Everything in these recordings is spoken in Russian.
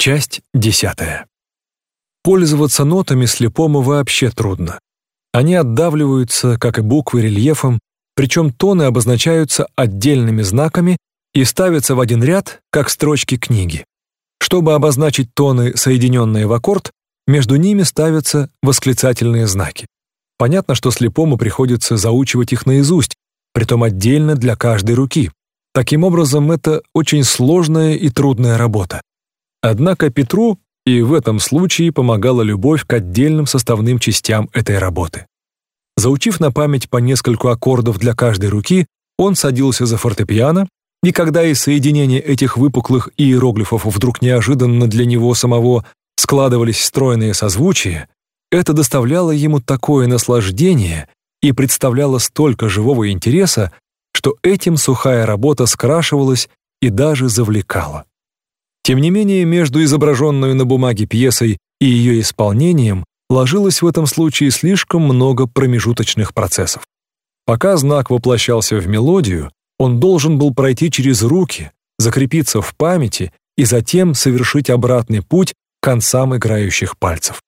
Часть десятая. Пользоваться нотами слепому вообще трудно. Они отдавливаются, как и буквы, рельефом, причем тоны обозначаются отдельными знаками и ставятся в один ряд, как строчки книги. Чтобы обозначить тоны, соединенные в аккорд, между ними ставятся восклицательные знаки. Понятно, что слепому приходится заучивать их наизусть, притом отдельно для каждой руки. Таким образом, это очень сложная и трудная работа. Однако Петру и в этом случае помогала любовь к отдельным составным частям этой работы. Заучив на память по нескольку аккордов для каждой руки, он садился за фортепиано, и когда из соединения этих выпуклых иероглифов вдруг неожиданно для него самого складывались стройные созвучия, это доставляло ему такое наслаждение и представляло столько живого интереса, что этим сухая работа скрашивалась и даже завлекала. Тем не менее, между изображенной на бумаге пьесой и ее исполнением ложилось в этом случае слишком много промежуточных процессов. Пока знак воплощался в мелодию, он должен был пройти через руки, закрепиться в памяти и затем совершить обратный путь к концам играющих пальцев.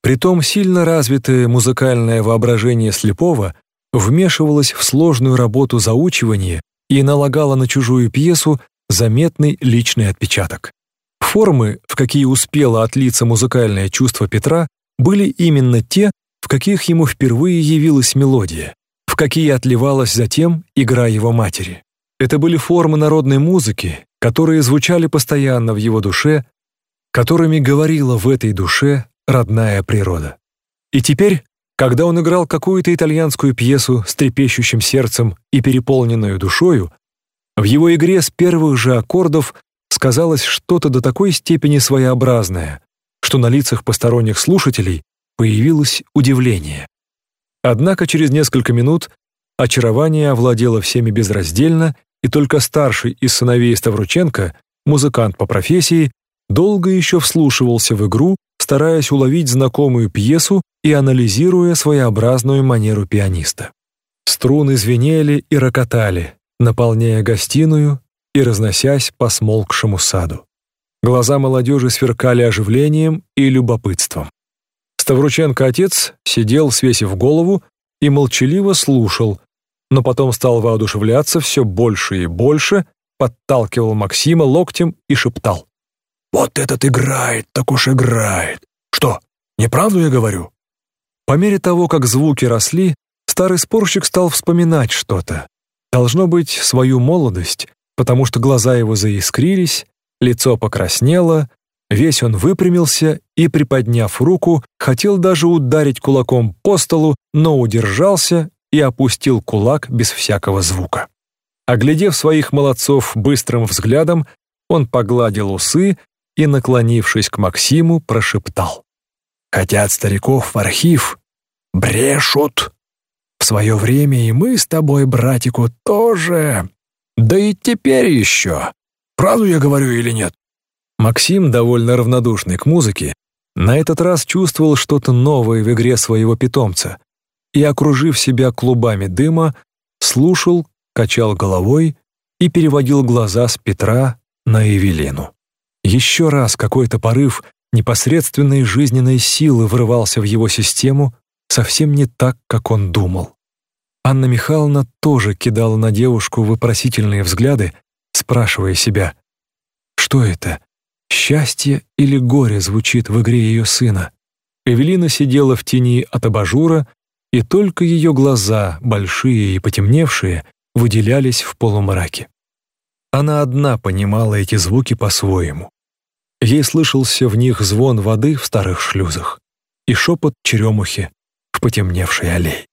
Притом сильно развитое музыкальное воображение слепого вмешивалось в сложную работу заучивания и налагало на чужую пьесу заметный личный отпечаток. Формы, в какие успело отлиться музыкальное чувство Петра, были именно те, в каких ему впервые явилась мелодия, в какие отливалась затем игра его матери. Это были формы народной музыки, которые звучали постоянно в его душе, которыми говорила в этой душе родная природа. И теперь, когда он играл какую-то итальянскую пьесу с трепещущим сердцем и переполненную душою, в его игре с первых же аккордов сказалось что-то до такой степени своеобразное, что на лицах посторонних слушателей появилось удивление. Однако через несколько минут очарование овладело всеми безраздельно, и только старший из сыновей Ставрученко, музыкант по профессии, долго еще вслушивался в игру, стараясь уловить знакомую пьесу и анализируя своеобразную манеру пианиста. Струны звенели и рокотали, наполняя гостиную и разносясь по смолкшему саду. Глаза молодежи сверкали оживлением и любопытством. Ставрученко-отец сидел, свесив голову, и молчаливо слушал, но потом стал воодушевляться все больше и больше, подталкивал Максима локтем и шептал. «Вот этот играет, так уж играет. Что, неправду я говорю?» По мере того, как звуки росли, старый спорщик стал вспоминать что-то. Должно быть, свою молодость, потому что глаза его заискрились, лицо покраснело, весь он выпрямился и, приподняв руку, хотел даже ударить кулаком по столу, но удержался и опустил кулак без всякого звука. Оглядев своих молодцов быстрым взглядом, он погладил усы и, наклонившись к Максиму, прошептал. «Хотят стариков в архив, брешут. В свое время и мы с тобой, братику, тоже да и теперь еще. Правду я говорю или нет? Максим, довольно равнодушный к музыке, на этот раз чувствовал что-то новое в игре своего питомца и, окружив себя клубами дыма, слушал, качал головой и переводил глаза с Петра на Евелину. Еще раз какой-то порыв непосредственной жизненной силы врывался в его систему совсем не так, как он думал. Анна Михайловна тоже кидала на девушку вопросительные взгляды, спрашивая себя, что это, счастье или горе звучит в игре ее сына. Эвелина сидела в тени от абажура, и только ее глаза, большие и потемневшие, выделялись в полумраке. Она одна понимала эти звуки по-своему. Ей слышался в них звон воды в старых шлюзах и шепот черемухи в потемневшей аллее.